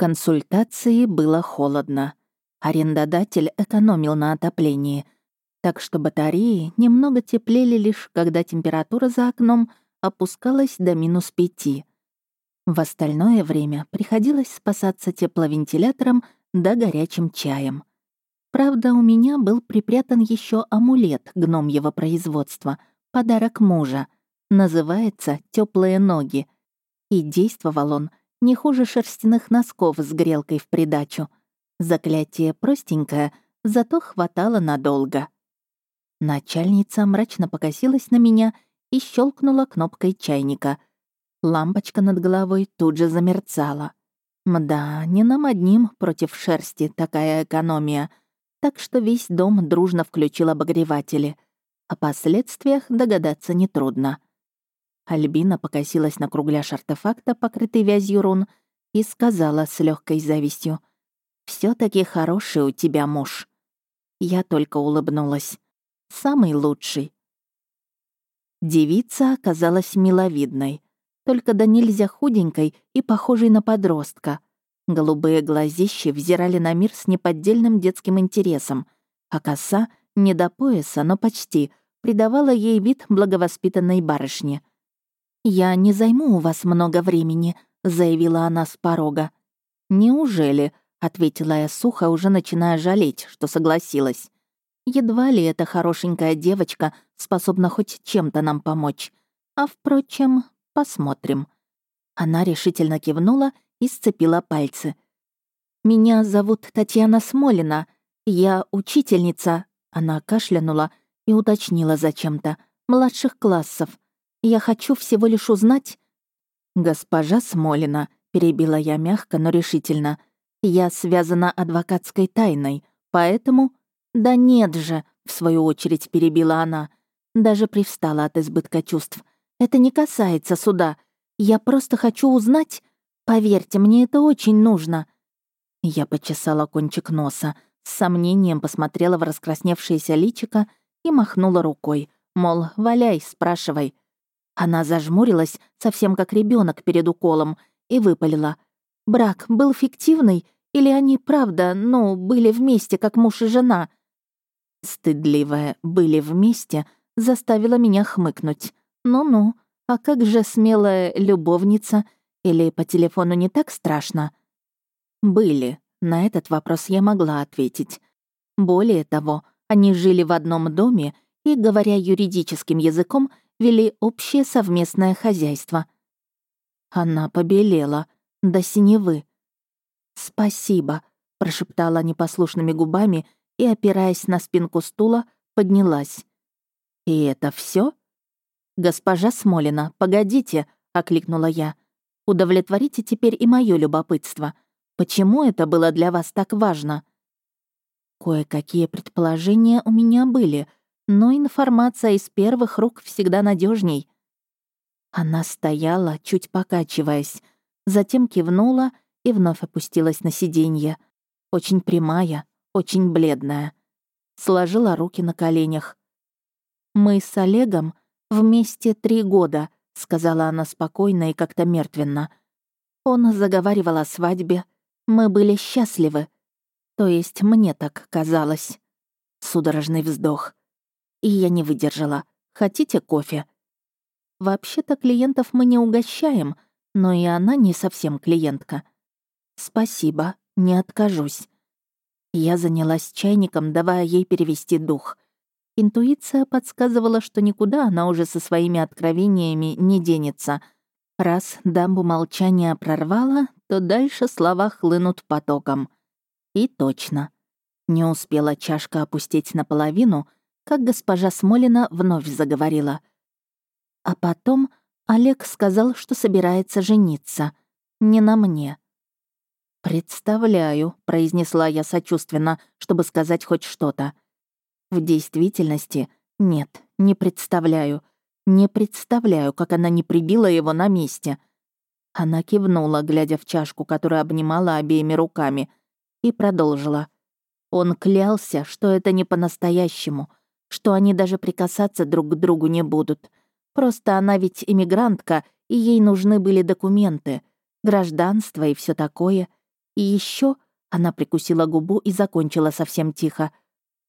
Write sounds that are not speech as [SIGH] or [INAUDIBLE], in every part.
консультации было холодно. Арендодатель экономил на отоплении, так что батареи немного теплели лишь, когда температура за окном опускалась до минус пяти. В остальное время приходилось спасаться тепловентилятором да горячим чаем. Правда, у меня был припрятан еще амулет гномьего производства, подарок мужа. Называется «Теплые ноги». И действовал он не хуже шерстяных носков с грелкой в придачу — Заклятие простенькое, зато хватало надолго. Начальница мрачно покосилась на меня и щелкнула кнопкой чайника. Лампочка над головой тут же замерцала. Мда, не нам одним против шерсти такая экономия, так что весь дом дружно включил обогреватели. О последствиях догадаться нетрудно. Альбина покосилась на кругляш артефакта, покрытый вязью рун, и сказала с легкой завистью — все таки хороший у тебя муж». Я только улыбнулась. «Самый лучший». Девица оказалась миловидной, только да нельзя худенькой и похожей на подростка. Голубые глазищи взирали на мир с неподдельным детским интересом, а коса, не до пояса, но почти, придавала ей вид благовоспитанной барышни. «Я не займу у вас много времени», — заявила она с порога. «Неужели?» ответила я сухо, уже начиная жалеть, что согласилась. Едва ли эта хорошенькая девочка способна хоть чем-то нам помочь. А впрочем, посмотрим. Она решительно кивнула и сцепила пальцы. «Меня зовут Татьяна Смолина. Я учительница», — она кашлянула и уточнила зачем-то, «младших классов. Я хочу всего лишь узнать...» «Госпожа Смолина», — перебила я мягко, но решительно, — я связана адвокатской тайной, поэтому... Да нет же, в свою очередь перебила она. Даже привстала от избытка чувств. Это не касается суда. Я просто хочу узнать... Поверьте, мне это очень нужно. Я почесала кончик носа, с сомнением посмотрела в раскрасневшееся личико и махнула рукой, мол, валяй, спрашивай. Она зажмурилась, совсем как ребенок перед уколом, и выпалила — Брак был фиктивный или они, правда, ну, были вместе, как муж и жена?» Стыдливая «были вместе» заставила меня хмыкнуть. «Ну-ну, а как же смелая любовница? Или по телефону не так страшно?» «Были», на этот вопрос я могла ответить. Более того, они жили в одном доме и, говоря юридическим языком, вели общее совместное хозяйство. Она побелела — до синевы. «Спасибо», — прошептала непослушными губами и, опираясь на спинку стула, поднялась. «И это все? «Госпожа Смолина, погодите», — окликнула я. «Удовлетворите теперь и мое любопытство. Почему это было для вас так важно?» Кое-какие предположения у меня были, но информация из первых рук всегда надежней. Она стояла, чуть покачиваясь, затем кивнула и вновь опустилась на сиденье. Очень прямая, очень бледная. Сложила руки на коленях. «Мы с Олегом вместе три года», — сказала она спокойно и как-то мертвенно. Он заговаривал о свадьбе. Мы были счастливы. То есть мне так казалось. Судорожный вздох. И я не выдержала. «Хотите кофе?» «Вообще-то клиентов мы не угощаем», — но и она не совсем клиентка. «Спасибо, не откажусь». Я занялась чайником, давая ей перевести дух. Интуиция подсказывала, что никуда она уже со своими откровениями не денется. Раз дамбу молчания прорвала, то дальше слова хлынут потоком. И точно. Не успела чашка опустить наполовину, как госпожа Смолина вновь заговорила. А потом Олег сказал, что собирается жениться. Не на мне. «Представляю», — произнесла я сочувственно, чтобы сказать хоть что-то. В действительности нет, не представляю. Не представляю, как она не прибила его на месте. Она кивнула, глядя в чашку, которую обнимала обеими руками, и продолжила. Он клялся, что это не по-настоящему, что они даже прикасаться друг к другу не будут — Просто она ведь иммигрантка, и ей нужны были документы, гражданство и все такое. И еще она прикусила губу и закончила совсем тихо.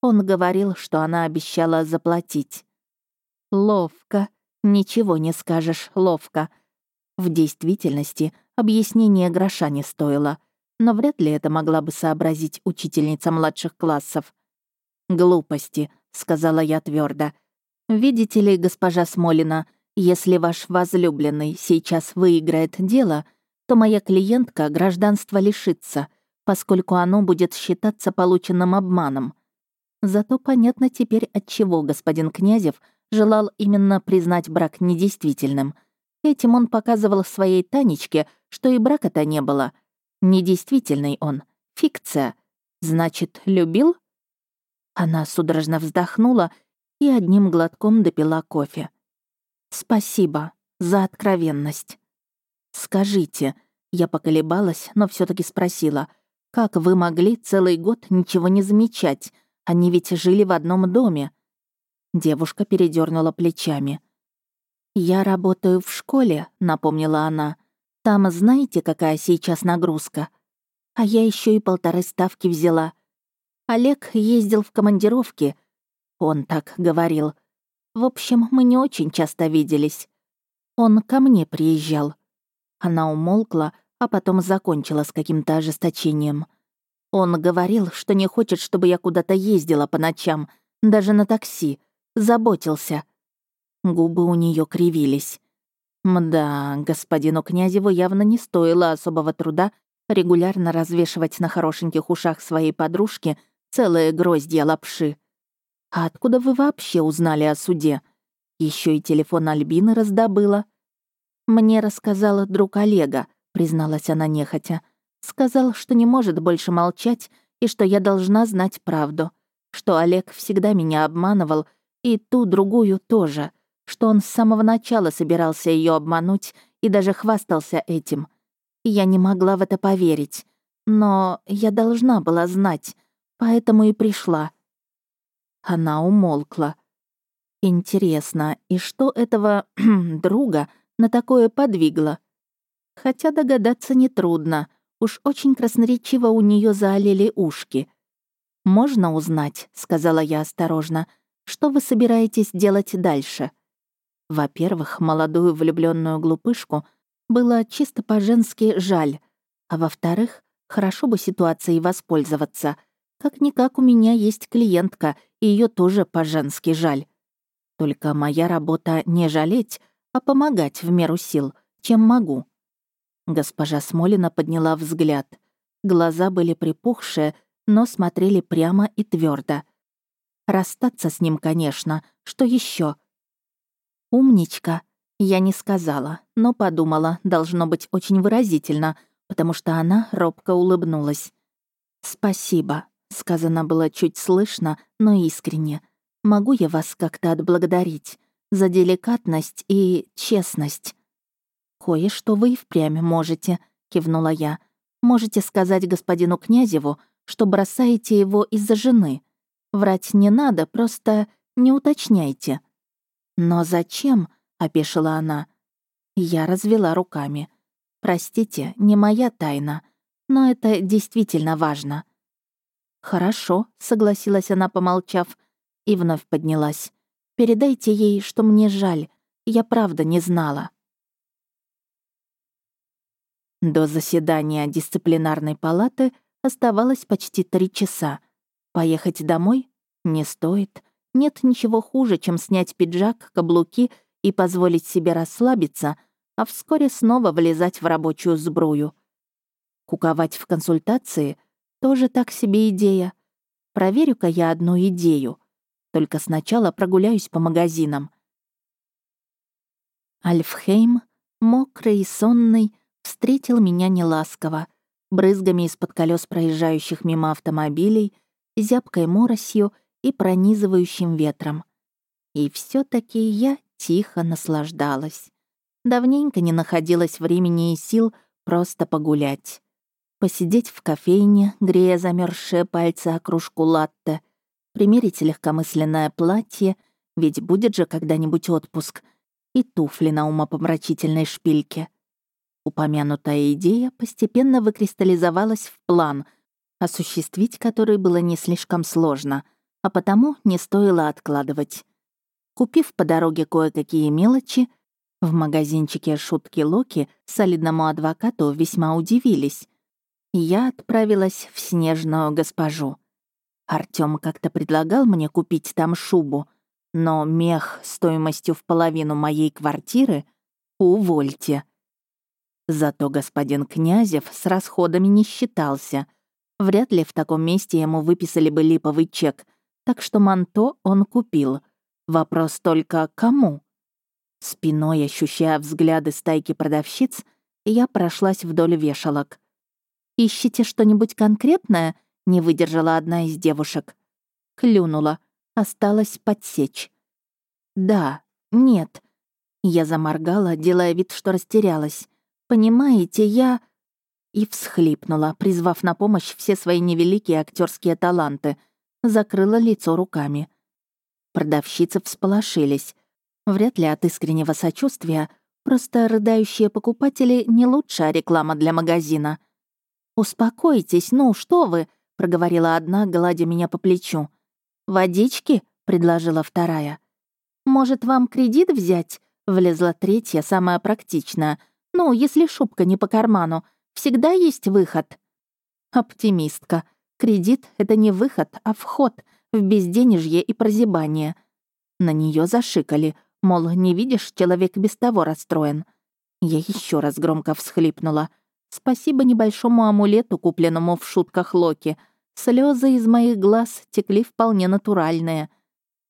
Он говорил, что она обещала заплатить. Ловко. Ничего не скажешь, ловко. В действительности объяснение гроша не стоило, но вряд ли это могла бы сообразить учительница младших классов. «Глупости», — сказала я твердо. «Видите ли, госпожа Смолина, если ваш возлюбленный сейчас выиграет дело, то моя клиентка гражданства лишится, поскольку оно будет считаться полученным обманом. Зато понятно теперь, от чего господин Князев желал именно признать брак недействительным. Этим он показывал своей Танечке, что и брака-то не было. Недействительный он. Фикция. Значит, любил? Она судорожно вздохнула и одним глотком допила кофе. «Спасибо за откровенность. Скажите, я поколебалась, но все таки спросила, как вы могли целый год ничего не замечать? Они ведь жили в одном доме. Девушка передернула плечами. «Я работаю в школе», — напомнила она. «Там знаете, какая сейчас нагрузка? А я еще и полторы ставки взяла. Олег ездил в командировки. Он так говорил. В общем, мы не очень часто виделись. Он ко мне приезжал». Она умолкла, а потом закончила с каким-то ожесточением. Он говорил, что не хочет, чтобы я куда-то ездила по ночам, даже на такси. Заботился. Губы у нее кривились. Мда, господину Князеву явно не стоило особого труда регулярно развешивать на хорошеньких ушах своей подружки целые гроздья лапши. А откуда вы вообще узнали о суде? Еще и телефон Альбины раздобыла. Мне рассказала друг Олега, призналась она нехотя. Сказал, что не может больше молчать и что я должна знать правду. Что Олег всегда меня обманывал, и ту другую тоже. Что он с самого начала собирался ее обмануть и даже хвастался этим. Я не могла в это поверить. Но я должна была знать, поэтому и пришла. Она умолкла. Интересно, и что этого [CLEARS THROAT] друга на такое подвигло? Хотя догадаться нетрудно — Уж очень красноречиво у нее заолели ушки. «Можно узнать», — сказала я осторожно, «что вы собираетесь делать дальше?» Во-первых, молодую влюбленную глупышку было чисто по-женски жаль, а во-вторых, хорошо бы ситуацией воспользоваться. Как-никак у меня есть клиентка, и ее тоже по-женски жаль. Только моя работа не жалеть, а помогать в меру сил, чем могу. Госпожа Смолина подняла взгляд. Глаза были припухшие, но смотрели прямо и твердо. Расстаться с ним, конечно. Что еще? «Умничка», я не сказала, но подумала, должно быть очень выразительно, потому что она робко улыбнулась. «Спасибо», — сказано было чуть слышно, но искренне. «Могу я вас как-то отблагодарить за деликатность и честность?» «Кое-что вы и впрямь можете», — кивнула я. «Можете сказать господину Князеву, что бросаете его из-за жены. Врать не надо, просто не уточняйте». «Но зачем?» — опешила она. Я развела руками. «Простите, не моя тайна, но это действительно важно». «Хорошо», — согласилась она, помолчав, и вновь поднялась. «Передайте ей, что мне жаль. Я правда не знала». До заседания дисциплинарной палаты оставалось почти три часа. Поехать домой? Не стоит. Нет ничего хуже, чем снять пиджак, каблуки и позволить себе расслабиться, а вскоре снова влезать в рабочую сбрую. Куковать в консультации — тоже так себе идея. Проверю-ка я одну идею. Только сначала прогуляюсь по магазинам. Альфхейм, мокрый и сонный, встретил меня неласково, брызгами из-под колес проезжающих мимо автомобилей, зябкой моросью и пронизывающим ветром. И все таки я тихо наслаждалась. Давненько не находилось времени и сил просто погулять. Посидеть в кофейне, грея замерзшие пальцы о кружку латте, примерить легкомысленное платье, ведь будет же когда-нибудь отпуск, и туфли на умопомрачительной шпильке — Упомянутая идея постепенно выкристаллизовалась в план, осуществить который было не слишком сложно, а потому не стоило откладывать. Купив по дороге кое-какие мелочи, в магазинчике «Шутки Локи» солидному адвокату весьма удивились. Я отправилась в снежную госпожу. Артём как-то предлагал мне купить там шубу, но мех стоимостью в половину моей квартиры — увольте. Зато господин Князев с расходами не считался. Вряд ли в таком месте ему выписали бы липовый чек, так что манто он купил. Вопрос только кому? Спиной ощущая взгляды стайки продавщиц, я прошлась вдоль вешалок. «Ищите что-нибудь конкретное?» — не выдержала одна из девушек. Клюнула. Осталось подсечь. «Да, нет». Я заморгала, делая вид, что растерялась. «Понимаете, я...» И всхлипнула, призвав на помощь все свои невеликие актерские таланты. Закрыла лицо руками. Продавщицы всполошились. Вряд ли от искреннего сочувствия, просто рыдающие покупатели — не лучшая реклама для магазина. «Успокойтесь, ну что вы», — проговорила одна, гладя меня по плечу. «Водички?» — предложила вторая. «Может, вам кредит взять?» — влезла третья, самая практичная. «Ну, если шубка не по карману, всегда есть выход». Оптимистка. Кредит — это не выход, а вход в безденежье и прозябание. На нее зашикали — Мол, не видишь, человек без того расстроен. Я еще раз громко всхлипнула. Спасибо небольшому амулету, купленному в шутках Локи. Слезы из моих глаз текли вполне натуральные.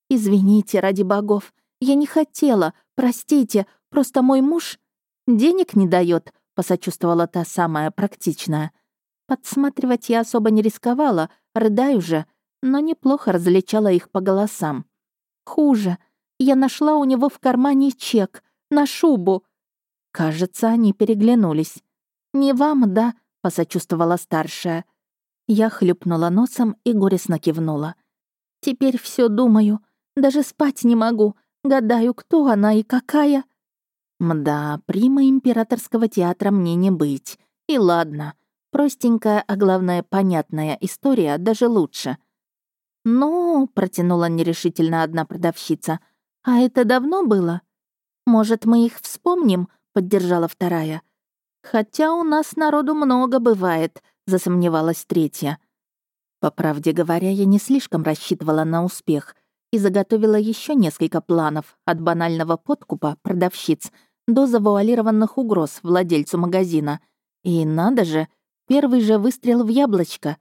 «Извините, ради богов, я не хотела, простите, просто мой муж денег не дает, посочувствовала та самая практичная. Подсматривать я особо не рисковала, рыдаю же, но неплохо различала их по голосам. Хуже — я нашла у него в кармане чек на шубу. Кажется, они переглянулись. «Не вам, да?» — посочувствовала старшая. Я хлюпнула носом и горестно кивнула. «Теперь все думаю. Даже спать не могу. Гадаю, кто она и какая». Мда, прима императорского театра мне не быть. И ладно. Простенькая, а главное, понятная история даже лучше. «Ну», — протянула нерешительно одна продавщица, — «А это давно было?» «Может, мы их вспомним?» — поддержала вторая. «Хотя у нас народу много бывает», — засомневалась третья. По правде говоря, я не слишком рассчитывала на успех и заготовила еще несколько планов от банального подкупа продавщиц до завуалированных угроз владельцу магазина. И надо же, первый же выстрел в яблочко.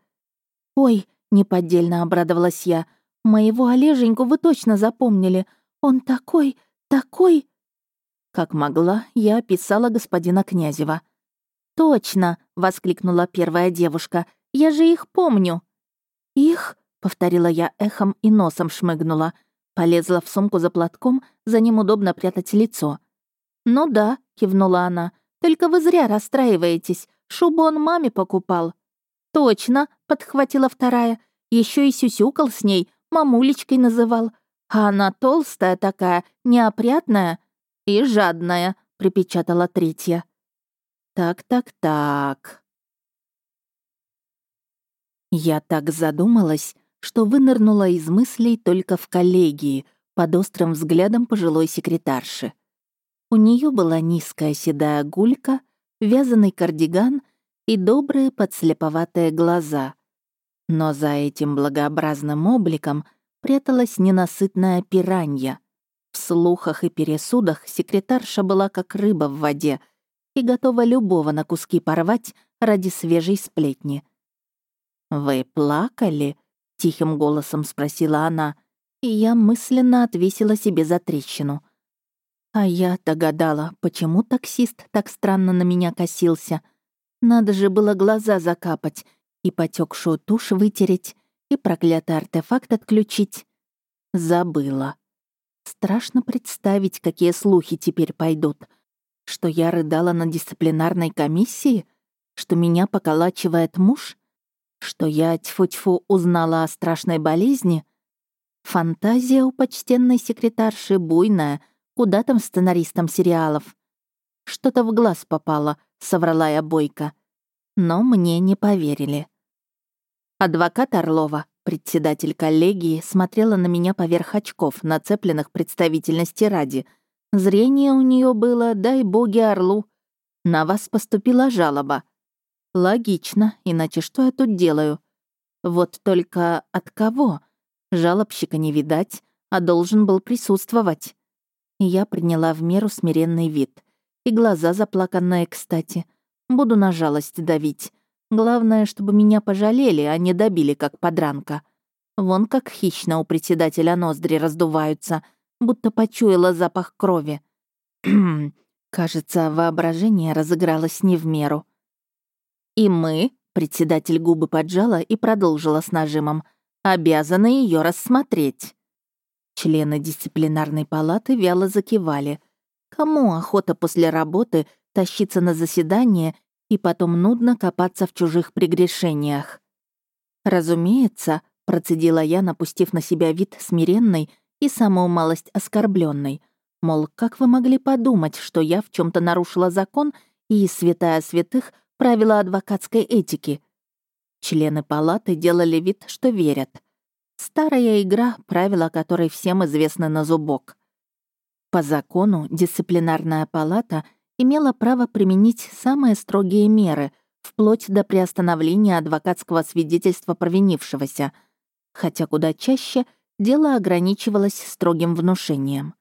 «Ой», — неподдельно обрадовалась я, — «моего Олеженьку вы точно запомнили. Он такой, такой...» Как могла, я описала господина Князева. «Точно!» — воскликнула первая девушка. «Я же их помню!» «Их?» — повторила я эхом и носом шмыгнула. Полезла в сумку за платком, за ним удобно прятать лицо. «Ну да», — кивнула она, — «только вы зря расстраиваетесь. Шубу он маме покупал». «Точно», — подхватила вторая. Еще и сюсюкал с ней, мамулечкой называл. А она толстая такая, неопрятная и жадная, припечатала третья. Так-так-так. Я так задумалась, что вынырнула из мыслей только в коллегии, под острым взглядом пожилой секретарши. У нее была низкая седая гулька, вязаный кардиган и добрые подслеповатые глаза. Но за этим благообразным обликом — пряталась ненасытная пиранья. В слухах и пересудах секретарша была как рыба в воде и готова любого на куски порвать ради свежей сплетни. «Вы плакали?» — тихим голосом спросила она, и я мысленно отвесила себе за трещину. А я догадала, почему таксист так странно на меня косился. Надо же было глаза закапать и потекшую тушь вытереть, и проклятый артефакт отключить. Забыла. Страшно представить, какие слухи теперь пойдут. Что я рыдала на дисциплинарной комиссии? Что меня поколачивает муж? Что я, тьфу-тьфу, узнала о страшной болезни? Фантазия у почтенной секретарши буйная, куда там сценаристам сериалов? Что-то в глаз попало, соврала я бойко. Но мне не поверили. Адвокат Орлова, председатель коллегии, смотрела на меня поверх очков, нацепленных представительности ради. Зрение у нее было, дай боги Орлу. На вас поступила жалоба. Логично, иначе что я тут делаю? Вот только от кого? Жалобщика не видать, а должен был присутствовать. Я приняла в меру смиренный вид. И глаза заплаканные, кстати. Буду на жалость давить. Главное, чтобы меня пожалели, а не добили, как подранка. Вон как хищно у председателя ноздри раздуваются, будто почуяла запах крови. Кажется, воображение разыгралось не в меру. «И мы», — председатель губы поджала и продолжила с нажимом, «обязаны ее рассмотреть». Члены дисциплинарной палаты вяло закивали. Кому охота после работы тащиться на заседание и потом нудно копаться в чужих прегрешениях? Разумеется, процедила я, напустив на себя вид смиренной и самую малость оскорбленной. Мол, как вы могли подумать, что я в чем то нарушила закон и, святая святых, правила адвокатской этики? Члены палаты делали вид, что верят — Старая игра, правила которой всем известны на зубок. По закону дисциплинарная палата имела право применить самые строгие меры, вплоть до приостановления адвокатского свидетельства провинившегося, хотя куда чаще дело ограничивалось строгим внушением.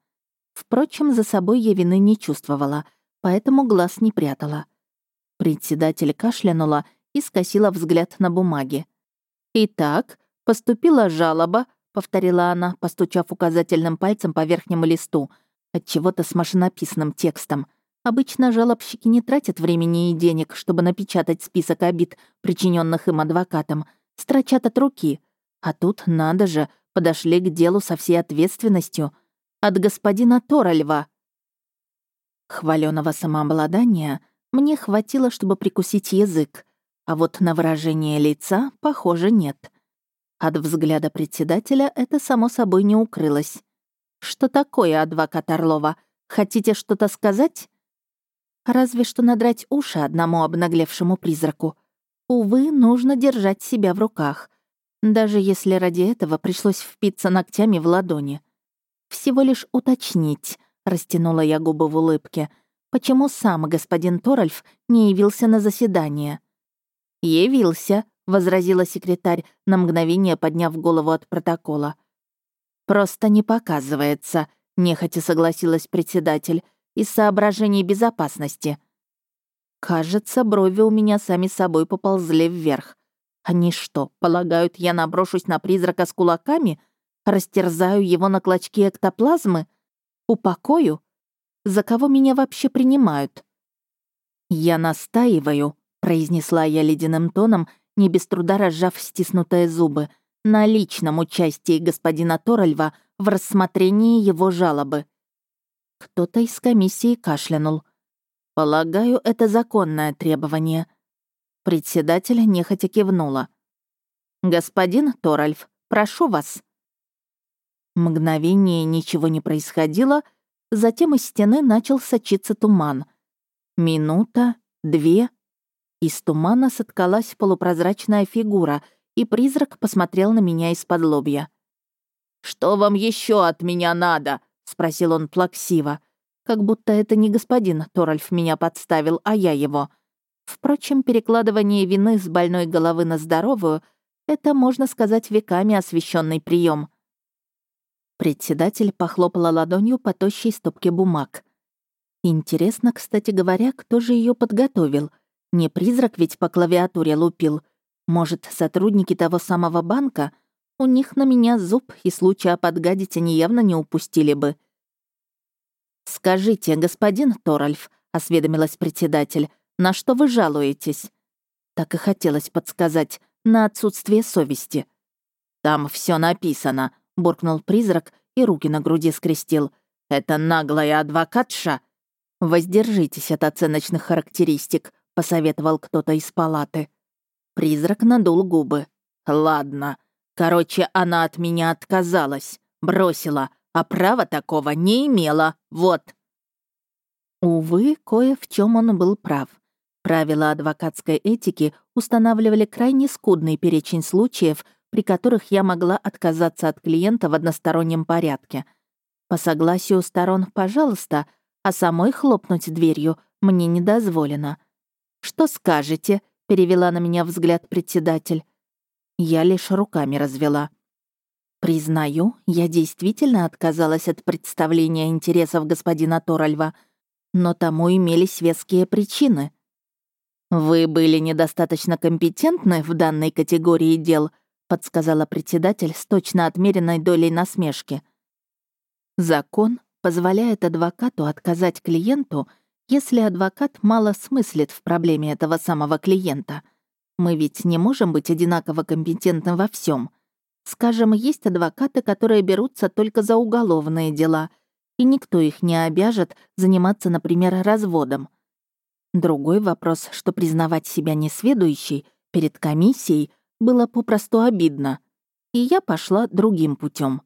Впрочем, за собой я вины не чувствовала, поэтому глаз не прятала. Председатель кашлянула и скосила взгляд на бумаги. «Итак, «Поступила жалоба», — повторила она, постучав указательным пальцем по верхнему листу, от чего то с машинописным текстом. Обычно жалобщики не тратят времени и денег, чтобы напечатать список обид, причиненных им адвокатом, строчат от руки. А тут, надо же, подошли к делу со всей ответственностью. От господина Торальва. Хваленого самообладания мне хватило, чтобы прикусить язык, а вот на выражение лица, похоже, нет. От взгляда председателя это само собой не укрылось. «Что такое, адвокат Орлова? Хотите что-то сказать?» Разве что надрать уши одному обнаглевшему призраку. Увы, нужно держать себя в руках. Даже если ради этого пришлось впиться ногтями в ладони. «Всего лишь уточнить», — растянула я губы в улыбке, «почему сам господин Торальф не явился на заседание?» «Явился», возразила секретарь, на мгновение подняв голову от протокола. «Просто не показывается», — нехотя согласилась председатель, «из соображений безопасности». Кажется, брови у меня сами собой поползли вверх. Они что, полагают, я наброшусь на призрака с кулаками? Растерзаю его на клочки эктоплазмы? Упокою? За кого меня вообще принимают? «Я настаиваю», — произнесла я ледяным тоном, не без труда разжав стиснутые зубы, на личном участии господина Торальва в рассмотрении его жалобы. Кто-то из комиссии кашлянул. «Полагаю, это законное требование». Председатель нехотя кивнула. «Господин Торальф, прошу вас». Мгновение ничего не происходило, затем из стены начал сочиться туман. Минута, две, из тумана соткалась полупрозрачная фигура, и призрак посмотрел на меня из-под лобья. «Что вам еще от меня надо?» — спросил он плаксиво. Как будто это не господин Торальф меня подставил, а я его. Впрочем, перекладывание вины с больной головы на здоровую — это, можно сказать, веками освященный прием. Председатель похлопала ладонью по тощей стопке бумаг. Интересно, кстати говоря, кто же ее подготовил — не призрак ведь по клавиатуре лупил. Может, сотрудники того самого банка? У них на меня зуб, и случая подгадить они явно не упустили бы. «Скажите, господин Торальф», — осведомилась председатель, «на что вы жалуетесь?» Так и хотелось подсказать, на отсутствие совести. «Там все написано», — буркнул призрак и руки на груди скрестил. «Это наглая адвокатша?» «Воздержитесь от оценочных характеристик», посоветовал кто-то из палаты. Призрак надул губы. «Ладно. Короче, она от меня отказалась. Бросила. А права такого не имела. Вот». Увы, кое в чем он был прав. Правила адвокатской этики устанавливали крайне скудный перечень случаев, при которых я могла отказаться от клиента в одностороннем порядке. По согласию сторон, пожалуйста, а самой хлопнуть дверью мне не дозволено. «Что скажете?» — перевела на меня взгляд председатель. Я лишь руками развела. Признаю, я действительно отказалась от представления интересов господина Торальва, но тому имелись веские причины. «Вы были недостаточно компетентны в данной категории дел», подсказала председатель с точно отмеренной долей насмешки. Закон позволяет адвокату отказать клиенту, если адвокат мало смыслит в проблеме этого самого клиента. Мы ведь не можем быть одинаково компетентны во всем. Скажем, есть адвокаты, которые берутся только за уголовные дела, и никто их не обяжет заниматься, например, разводом. Другой вопрос, что признавать себя несведущей перед комиссией было попросту обидно. И я пошла другим путем.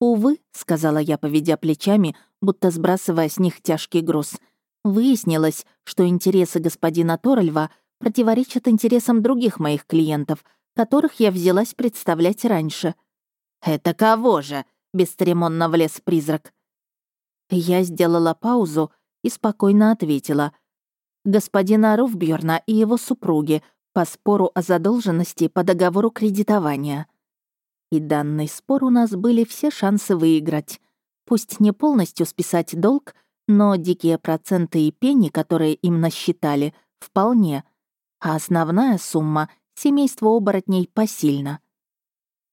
«Увы», — сказала я, поведя плечами, будто сбрасывая с них тяжкий груз, выяснилось, что интересы господина Торальва противоречат интересам других моих клиентов, которых я взялась представлять раньше. «Это кого же?» — бесцеремонно влез призрак. Я сделала паузу и спокойно ответила — господина Руфбьерна и его супруги по спору о задолженности по договору кредитования. И данный спор у нас были все шансы выиграть. Пусть не полностью списать долг, но дикие проценты и пени, которые им насчитали, вполне. А основная сумма семейству оборотней посильна.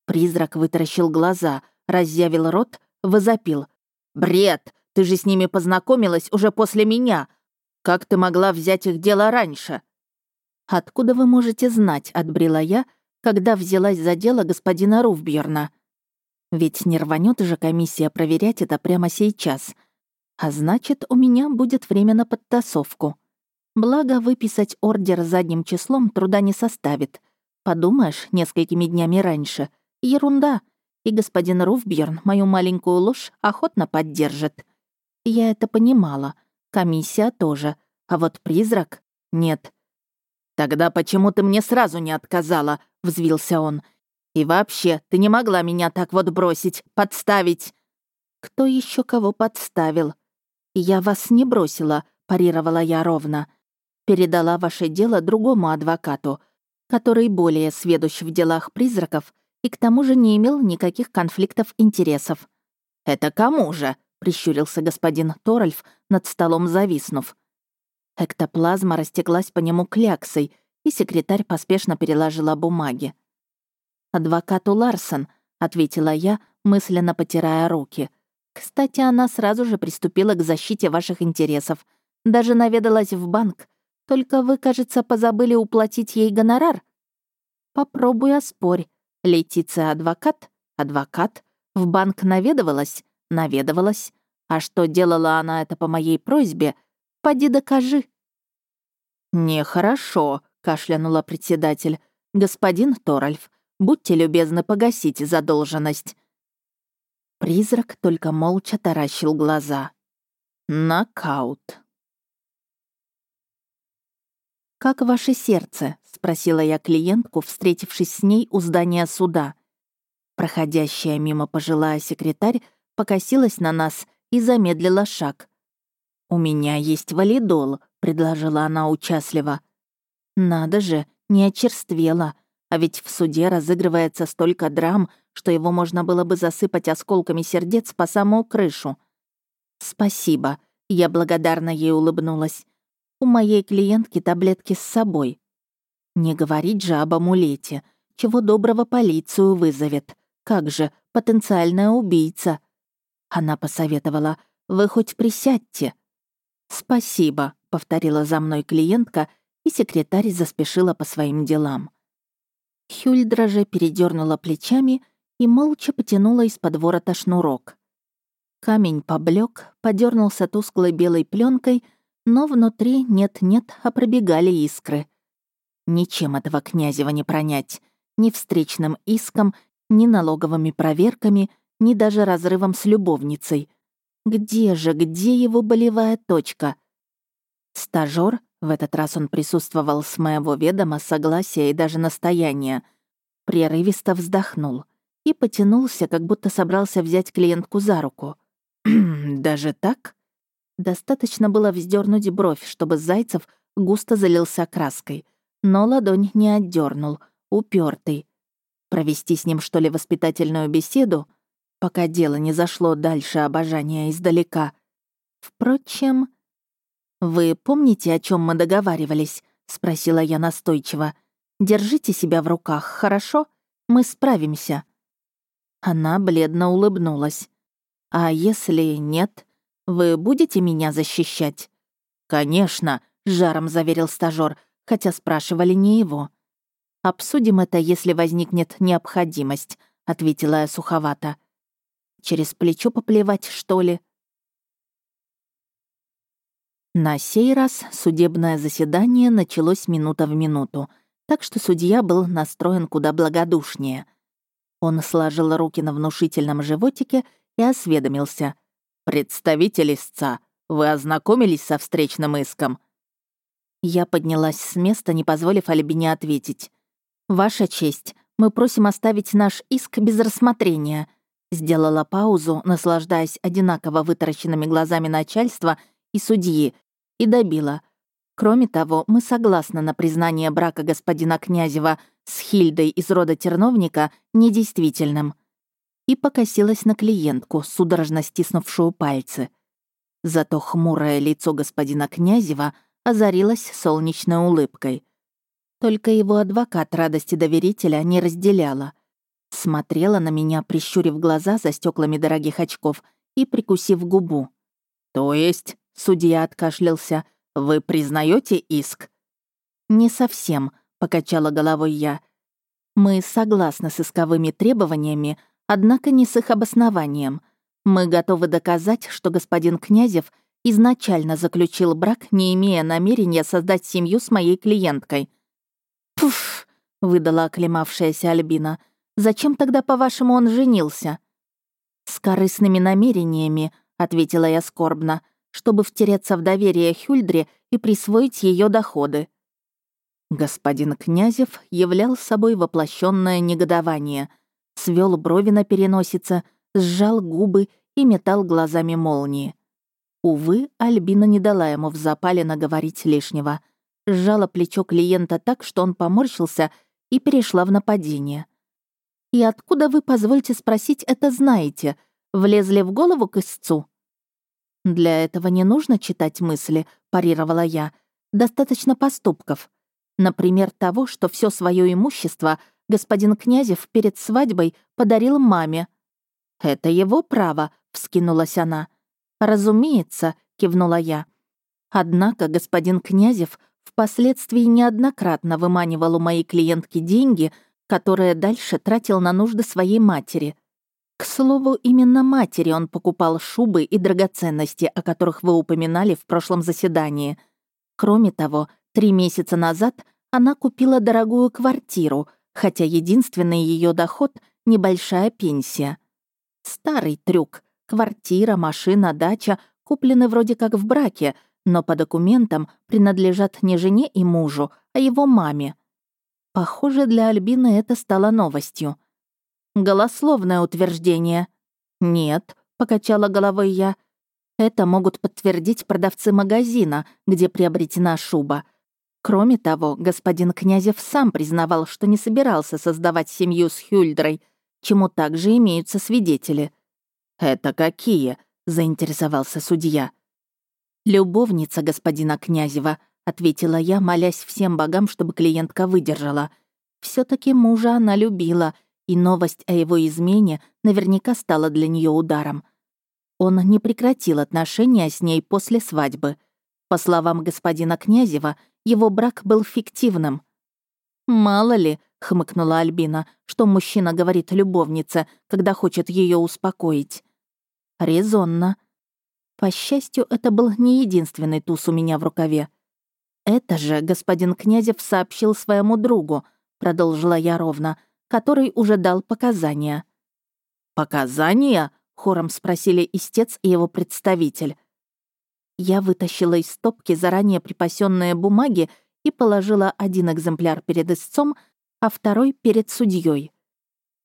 Призрак вытаращил глаза, разъявил рот, возопил. «Бред! Ты же с ними познакомилась уже после меня! Как ты могла взять их дело раньше?» «Откуда вы можете знать?» — отбрила я, когда взялась за дело господина Руфбьерна. Ведь не рванет же комиссия проверять это прямо сейчас. А значит, у меня будет время на подтасовку. Благо, выписать ордер задним числом труда не составит. Подумаешь, несколькими днями раньше. Ерунда. И господин Руфбьерн мою маленькую ложь охотно поддержит. Я это понимала, Комиссия тоже. А вот призрак — нет. «Тогда почему ты мне сразу не отказала?» — взвился он. «И вообще, ты не могла меня так вот бросить, подставить!» «Кто еще кого подставил?» «Я вас не бросила», — парировала я ровно. «Передала ваше дело другому адвокату, который более сведущ в делах призраков и к тому же не имел никаких конфликтов интересов». «Это кому же?» Прищурился господин Торальф, над столом зависнув. Эктоплазма растеклась по нему кляксой, и секретарь поспешно переложила бумаги. «Адвокату Ларсон», — ответила я, мысленно потирая руки. «Кстати, она сразу же приступила к защите ваших интересов. Даже наведалась в банк. Только вы, кажется, позабыли уплатить ей гонорар». «Попробуй оспорь. Летиция адвокат? Адвокат? В банк наведывалась? Наведывалась. А что делала она это по моей просьбе, поди докажи». «Нехорошо», — кашлянула председатель. «Господин Торальф, будьте любезны погасить задолженность». Призрак только молча таращил глаза. Нокаут. «Как ваше сердце?» — спросила я клиентку, встретившись с ней у здания суда. Проходящая мимо пожилая секретарь покосилась на нас и замедлила шаг. «У меня есть валидол», — предложила она участливо. «Надо же, не очерствела, а ведь в суде разыгрывается столько драм, что его можно было бы засыпать осколками сердец по самую крышу». «Спасибо», — я благодарно ей улыбнулась. «У моей клиентки таблетки с собой». Не говорить же об амулете. Чего доброго полицию вызовет. Как же, потенциальная убийца. Она посоветовала, «Вы хоть присядьте». «Спасибо», — повторила за мной клиентка, и секретарь заспешила по своим делам. Хюльдра же передернула плечами и молча потянула из-под ворота шнурок. Камень поблек, подернулся тусклой белой пленкой, но внутри нет-нет, а пробегали искры. Ничем этого князева не пронять. Ни встречным иском, ни налоговыми проверками — ни даже разрывом с любовницей. Где же, где его болевая точка? Стажёр В этот раз он присутствовал с моего ведома, согласия и даже настояния. Прерывисто вздохнул и потянулся, как будто собрался взять клиентку за руку. [CLEARS THROAT] «Даже так?» Достаточно было вздернуть бровь, чтобы Зайцев густо залился краской. Но ладонь не отдернул, упертый. Провести с ним, что ли, воспитательную беседу, пока дело не зашло дальше обожания издалека. Впрочем... «Вы помните, о чем мы договаривались?» — спросила я настойчиво. «Держите себя в руках, хорошо? Мы справимся». Она бледно улыбнулась. «А если нет, вы будете меня защищать?» «Конечно», — жаром заверил стажёр, хотя спрашивали не его. «Обсудим это, если возникнет необходимость», — ответила я суховато. «Через плечо поплевать, что ли?» На сей раз судебное заседание началось минута в минуту, так что судья был настроен куда благодушнее. Он сложил руки на внушительном животике и осведомился. «Представитель истца, вы ознакомились со встречным иском?» Я поднялась с места, не позволив Альбине ответить. «Ваша честь, мы просим оставить наш иск без рассмотрения», сделала паузу, наслаждаясь одинаково вытаращенными глазами начальства и судьи, и добила. Кроме того, мы согласны на признание брака господина Князева с Хильдой из рода терновника недействительным. И покосилась на клиентку, судорожно стиснувшую пальцы. Зато хмурое лицо господина Князева озарилось солнечной улыбкой. Только его адвокат радости доверителя не разделяла. Смотрела на меня, прищурив глаза за стеклами дорогих очков и прикусив губу. «То есть?» — судья откашлялся. «Вы признаете иск?» «Не совсем», — покачала головой я. «Мы согласны с исковыми требованиями, однако не с их обоснованием. Мы готовы доказать, что господин Князев изначально заключил брак, не имея намерения создать семью с моей клиенткой». «Пуф!» — выдала оклемавшаяся Альбина. «Зачем тогда, по-вашему, он женился?» «С корыстными намерениями», — ответила я скорбно чтобы втереться в доверие Хюльдре и присвоить ее доходы. Господин Князев являл собой воплощенное негодование, свел брови на переносице, сжал губы и метал глазами молнии. Увы, Альбина не дала ему в запале наговорить лишнего. Сжала плечо клиента так, что он поморщился и перешла в нападение. «И откуда вы, позвольте спросить, это знаете? Влезли в голову к истцу?» «Для этого не нужно читать мысли», — парировала я. «Достаточно поступков. Например, того, что все свое имущество господин Князев перед свадьбой подарил маме». «Это его право», — вскинулась она. «Разумеется», — кивнула я. Однако господин Князев впоследствии неоднократно выманивал у моей клиентки деньги, которые дальше тратил на нужды своей матери. К слову, именно матери он покупал шубы и драгоценности, о которых вы упоминали в прошлом заседании. Кроме того, три месяца назад она купила дорогую квартиру, хотя единственный ее доход — небольшая пенсия. Старый трюк. Квартира, машина, дача куплены вроде как в браке, но по документам принадлежат не жене и мужу, а его маме. Похоже, для Альбины это стало новостью. Голословное утверждение. Нет, покачала головой я. Это могут подтвердить продавцы магазина, где приобретена шуба. Кроме того, господин Князев сам признавал, что не собирался создавать семью с Хюльдрой, чему также имеются свидетели. «Это какие?» — заинтересовался судья. «Любовница господина Князева», — ответила я, молясь всем богам, чтобы клиентка выдержала. все таки мужа она любила и новость о его измене наверняка стала для нее ударом. Он не прекратил отношения с ней после свадьбы. По словам господина Князева, его брак был фиктивным. «Мало ли», — хмыкнула Альбина, что мужчина говорит любовнице, когда хочет ее успокоить. «Резонно». По счастью, это был не единственный туз у меня в рукаве. «Это же господин Князев сообщил своему другу», — продолжила я ровно, — который уже дал показания. «Показания?» — хором спросили истец и его представитель. Я вытащила из стопки заранее припасенные бумаги и положила один экземпляр перед истцом, а второй — перед судьей.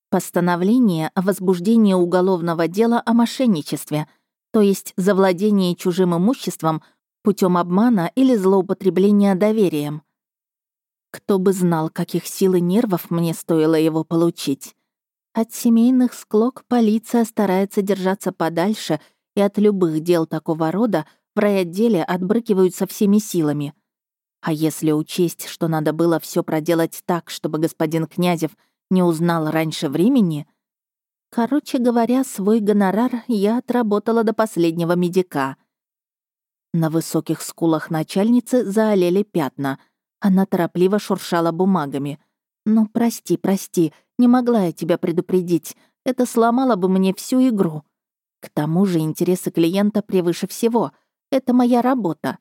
Постановление о возбуждении уголовного дела о мошенничестве, то есть завладении чужим имуществом путем обмана или злоупотребления доверием. Кто бы знал, каких сил и нервов мне стоило его получить. От семейных склок полиция старается держаться подальше, и от любых дел такого рода в райотделе отбрыкиваются всеми силами. А если учесть, что надо было все проделать так, чтобы господин Князев не узнал раньше времени... Короче говоря, свой гонорар я отработала до последнего медика. На высоких скулах начальницы заолели пятна — она торопливо шуршала бумагами. «Ну, прости, прости, не могла я тебя предупредить. Это сломало бы мне всю игру. К тому же интересы клиента превыше всего. Это моя работа».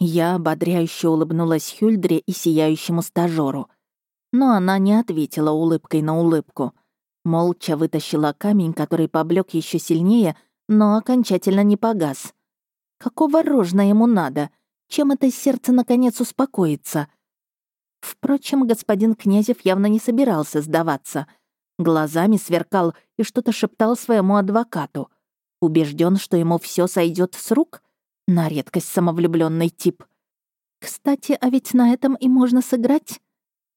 Я ободряюще улыбнулась Хюльдре и сияющему стажёру. Но она не ответила улыбкой на улыбку. Молча вытащила камень, который поблек еще сильнее, но окончательно не погас. Какого рожна ему надо — чем это сердце наконец успокоится? Впрочем, господин Князев явно не собирался сдаваться. Глазами сверкал и что-то шептал своему адвокату. Убежден, что ему все сойдет с рук? На редкость самовлюбленный тип. Кстати, а ведь на этом и можно сыграть.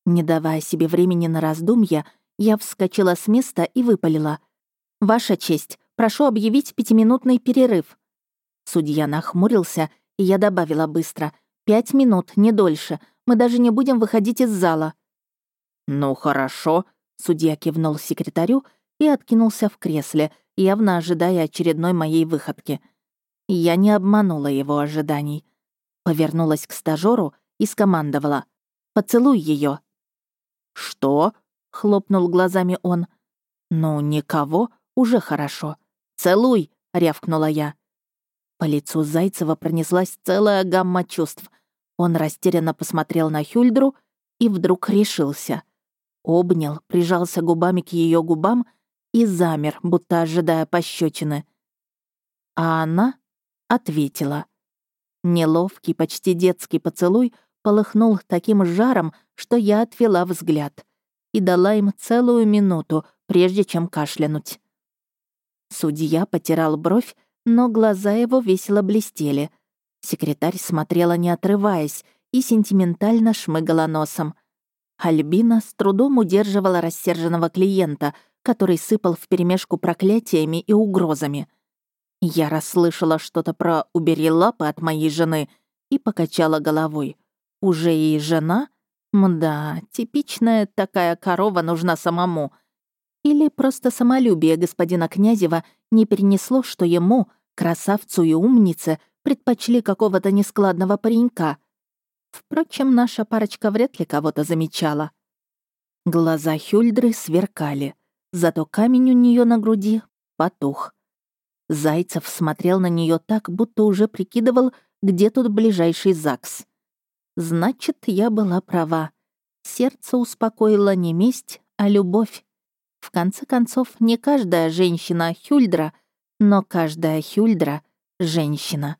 Не давая себе времени на раздумья, я вскочила с места и выпалила. «Ваша честь, прошу объявить пятиминутный перерыв». Судья нахмурился и я добавила быстро. «Пять минут, не дольше. Мы даже не будем выходить из зала». «Ну, хорошо», — судья кивнул секретарю и откинулся в кресле, явно ожидая очередной моей выходки. Я не обманула его ожиданий. Повернулась к стажеру и скомандовала. «Поцелуй ее. «Что?» — хлопнул глазами он. «Ну, никого, уже хорошо. Целуй!» — рявкнула я. По лицу Зайцева пронеслась целая гамма чувств. Он растерянно посмотрел на Хюльдру и вдруг решился. Обнял, прижался губами к ее губам и замер, будто ожидая пощечины. А она ответила. Неловкий, почти детский поцелуй полыхнул таким жаром, что я отвела взгляд и дала им целую минуту, прежде чем кашлянуть. Судья потирал бровь но глаза его весело блестели. Секретарь смотрела не отрываясь и сентиментально шмыгала носом. Альбина с трудом удерживала рассерженного клиента, который сыпал вперемешку проклятиями и угрозами. Я расслышала что-то про «убери лапы от моей жены» и покачала головой. «Уже и жена? Мда, типичная такая корова нужна самому». Или просто самолюбие господина Князева не перенесло, что ему, красавцу и умнице, предпочли какого-то нескладного паренька. Впрочем, наша парочка вряд ли кого-то замечала. Глаза Хюльдры сверкали, зато камень у нее на груди потух. Зайцев смотрел на нее так, будто уже прикидывал, где тут ближайший ЗАГС. Значит, я была права. Сердце успокоило не месть, а любовь. В конце концов, не каждая женщина — Хюльдра, но каждая Хюльдра — женщина.